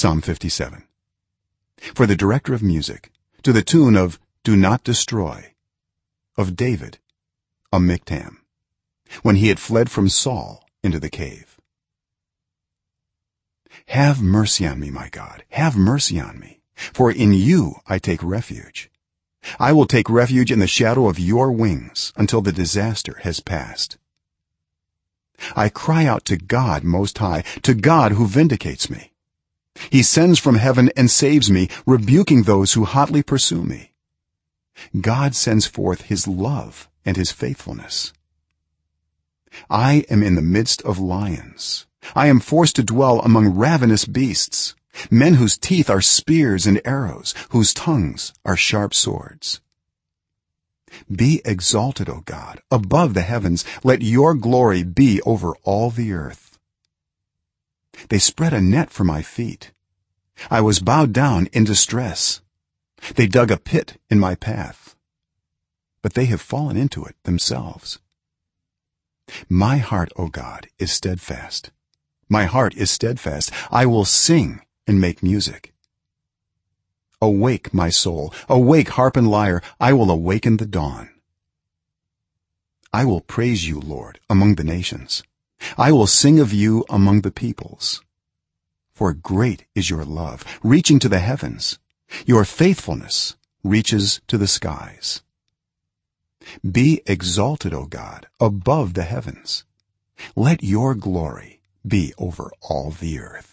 psalm 57 for the director of music to the tune of do not destroy of david a miktam when he had fled from saul into the cave. Have mercy on me my god. Have mercy on me. For in you i take refuge. I will take refuge in the shadow of your wings until the disaster has passed. I cry out to god most high to god who vindicates me he sends from heaven and saves me rebuking those who hotly pursue me. God sends forth his love and his faithfulness. I am in the midst of lions. I am forced to dwell among ravenous beasts men whose teeth are spears and arrows whose tongues are sharp swords. Be exalted o god above the heavens. Let your glory be over all the earth. They spread a net for my feet i was bowed down in distress. They dug a pit in my path but they have fallen into it themselves. My heart o god is steadfast. My heart is steadfast. I will sing and make music. Awake my soul. Awake harp and lyre. I will awaken the dawn. I will praise you lord among the nations. I will sing of you among the peoples for great is your love reaching to the heavens. Your faithfulness reaches to the skies. Be exalted o god above the heavens. Let your glory be over all the earth